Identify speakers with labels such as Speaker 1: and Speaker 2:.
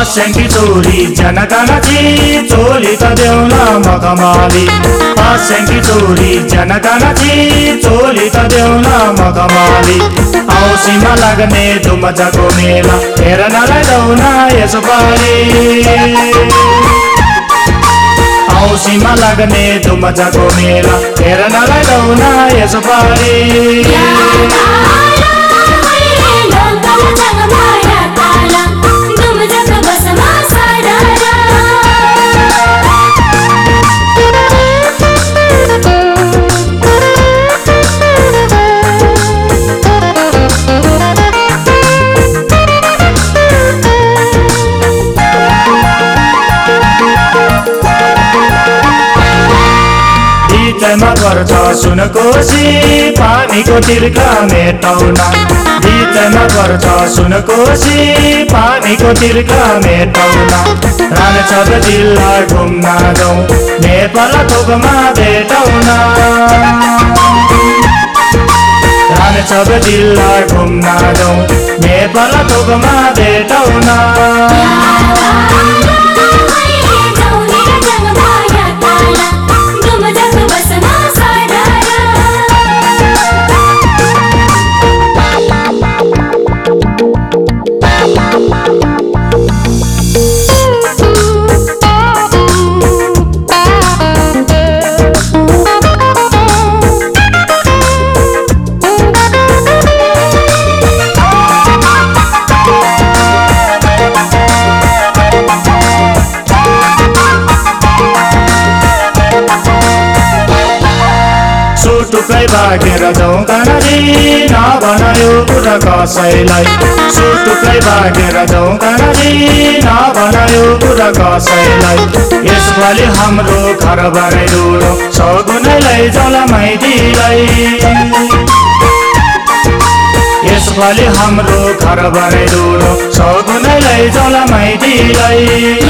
Speaker 1: पस्याङ्की चोरी जनकनची चोली त देउन मखमाली पस्याङ्की चोरी जनकनची चोली त देउन मखमाली औसीमा लाग्ने धुमचाको मेला हेर्नलाई जाउन यसो पाली औसीमा लाग्ने धुमचाको मेला हेर्नलाई जाउन यसो पाली पर्छ सुनकोसी पानीको तिर्खा मेटाउन। बिचमा पर्छ सुनकोसी पानीको तिर्खा मेटाउन। रामेछाप जिल्ला घुम्न जाउँ नेपाल थोकमा भेटाउन रामेछाप जिल्ला घुम्न जाउँ नेपाल थोकमा भेटाउन बाँकेर जाउँ कनारी नभनायो कुरा कसैलाई। सुटुकै बाँकेर जाउँ कनारी नभनायो कुरा कसैलाई। यसपालि हाम्रो घर बारे रुडो सगुनैलाई जाला माइतीलाई यसपालि हाम्रो घर बारे रुडो सगुनैलाई जाला माइतीलाई